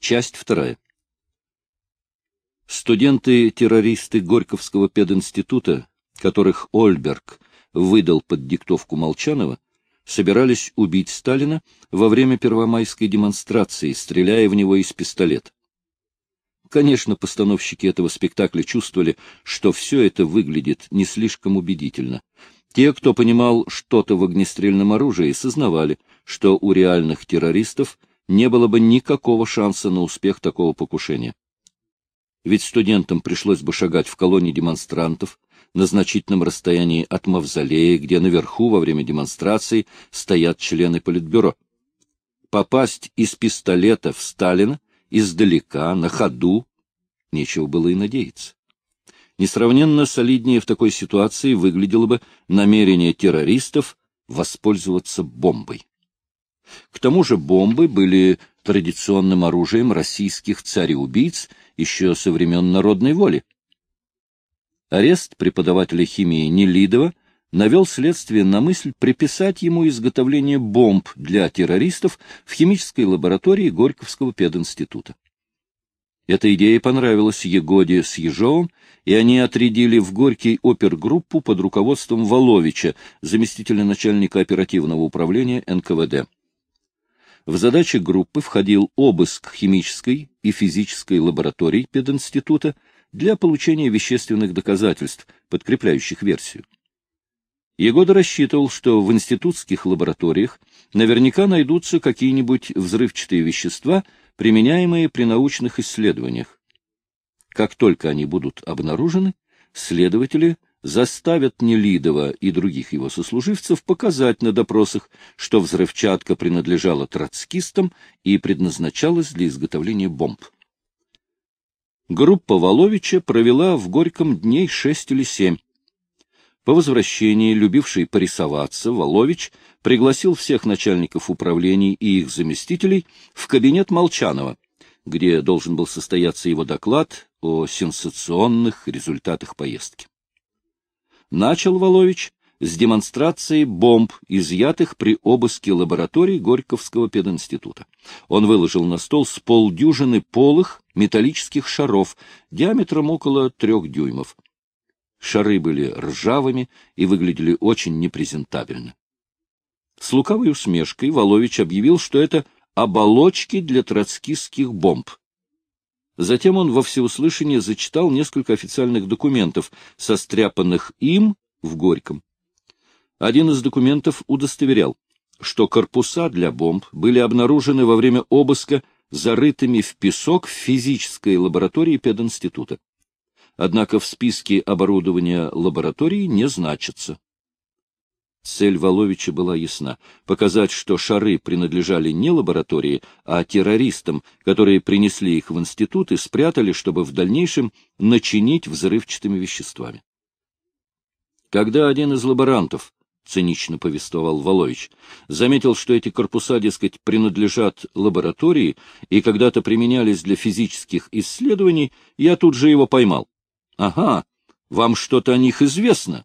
Часть вторая. Студенты-террористы Горьковского пединститута, которых Ольберг выдал под диктовку Молчанова, собирались убить Сталина во время первомайской демонстрации, стреляя в него из пистолета. Конечно, постановщики этого спектакля чувствовали, что все это выглядит не слишком убедительно. Те, кто понимал что-то в огнестрельном оружии, сознавали, что у реальных террористов не было бы никакого шанса на успех такого покушения. Ведь студентам пришлось бы шагать в колонии демонстрантов на значительном расстоянии от мавзолея, где наверху во время демонстрации стоят члены Политбюро. Попасть из пистолета в Сталина издалека, на ходу, нечего было и надеяться. Несравненно солиднее в такой ситуации выглядело бы намерение террористов воспользоваться бомбой. К тому же бомбы были традиционным оружием российских царей-убийц еще со времен народной воли. Арест преподавателя химии Нелидова навел следствие на мысль приписать ему изготовление бомб для террористов в химической лаборатории Горьковского пединститута. Эта идея понравилась Егоде с Ежовым, и они отрядили в Горький опергруппу под руководством Воловича, заместителя начальника оперативного управления НКВД. В задачи группы входил обыск химической и физической лабораторий пединститута для получения вещественных доказательств, подкрепляющих версию. Егода рассчитывал, что в институтских лабораториях наверняка найдутся какие-нибудь взрывчатые вещества, применяемые при научных исследованиях. Как только они будут обнаружены, следователи заставят Нелидова и других его сослуживцев показать на допросах, что взрывчатка принадлежала троцкистам и предназначалась для изготовления бомб. Группа Воловича провела в Горьком дней шесть или семь, по возвращении, любивший порисоваться, Волович пригласил всех начальников управлений и их заместителей в кабинет Молчанова, где должен был состояться его доклад о сенсационных результатах поездки. Начал Волович с демонстрации бомб, изъятых при обыске лабораторий Горьковского пединститута. Он выложил на стол с полдюжины полых металлических шаров диаметром около трех дюймов. Шары были ржавыми и выглядели очень непрезентабельно. С лукавой усмешкой Волович объявил, что это оболочки для троцкистских бомб. Затем он во всеуслышание зачитал несколько официальных документов, состряпанных им в Горьком. Один из документов удостоверял, что корпуса для бомб были обнаружены во время обыска зарытыми в песок в физической лаборатории пединститута однако в списке оборудования лаборатории не значится. Цель Воловича была ясна — показать, что шары принадлежали не лаборатории, а террористам, которые принесли их в институт и спрятали, чтобы в дальнейшем начинить взрывчатыми веществами. Когда один из лаборантов, — цинично повествовал Волович, — заметил, что эти корпуса, дескать, принадлежат лаборатории и когда-то применялись для физических исследований, я тут же его поймал. Ага, вам что-то о них известно.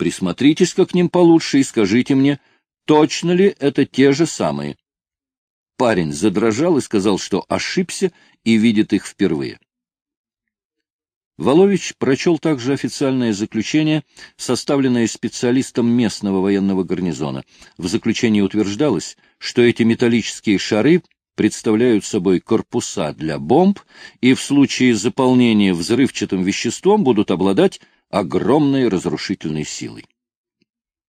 Присмотритесь-ка к ним получше и скажите мне, точно ли это те же самые. Парень задрожал и сказал, что ошибся и видит их впервые. Волович прочел также официальное заключение, составленное специалистом местного военного гарнизона. В заключении утверждалось, что эти металлические шары представляют собой корпуса для бомб и в случае заполнения взрывчатым веществом будут обладать огромной разрушительной силой.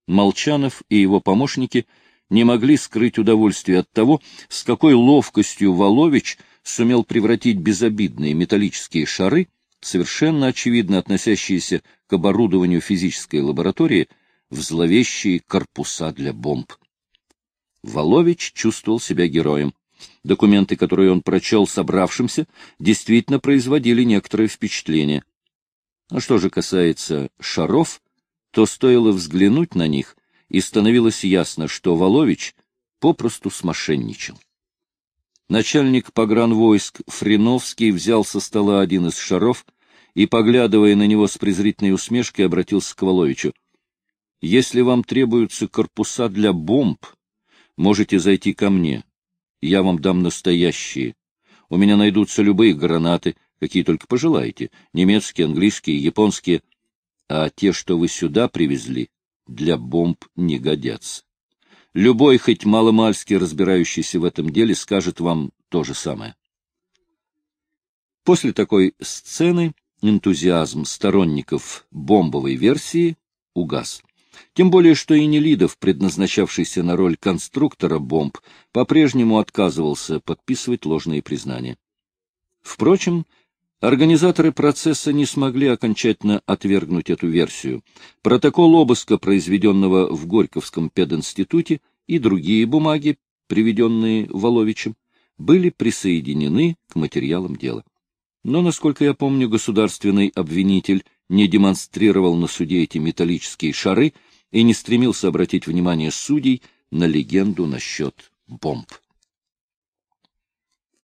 Молчанов и его помощники не могли скрыть удовольствие от того, с какой ловкостью Волович сумел превратить безобидные металлические шары, совершенно очевидно относящиеся к оборудованию физической лаборатории, в зловещие корпуса для бомб. Волович чувствовал себя героем. Документы, которые он прочел собравшимся, действительно производили некоторое впечатление. А что же касается шаров, то стоило взглянуть на них, и становилось ясно, что Волович попросту смошенничал. Начальник погранвойск Фриновский взял со стола один из шаров и, поглядывая на него с презрительной усмешкой, обратился к Воловичу. — Если вам требуются корпуса для бомб, можете зайти ко мне я вам дам настоящие. У меня найдутся любые гранаты, какие только пожелаете, немецкие, английские, японские. А те, что вы сюда привезли, для бомб не годятся. Любой, хоть маломальски разбирающийся в этом деле, скажет вам то же самое. После такой сцены энтузиазм сторонников бомбовой версии угас. Тем более, что и Нелидов, предназначавшийся на роль конструктора бомб, по-прежнему отказывался подписывать ложные признания. Впрочем, Организаторы процесса не смогли окончательно отвергнуть эту версию. Протокол обыска, произведенного в Горьковском пединституте, и другие бумаги, приведенные Воловичем, были присоединены к материалам дела. Но, насколько я помню, государственный обвинитель не демонстрировал на суде эти металлические шары и не стремился обратить внимание судей на легенду насчет бомб.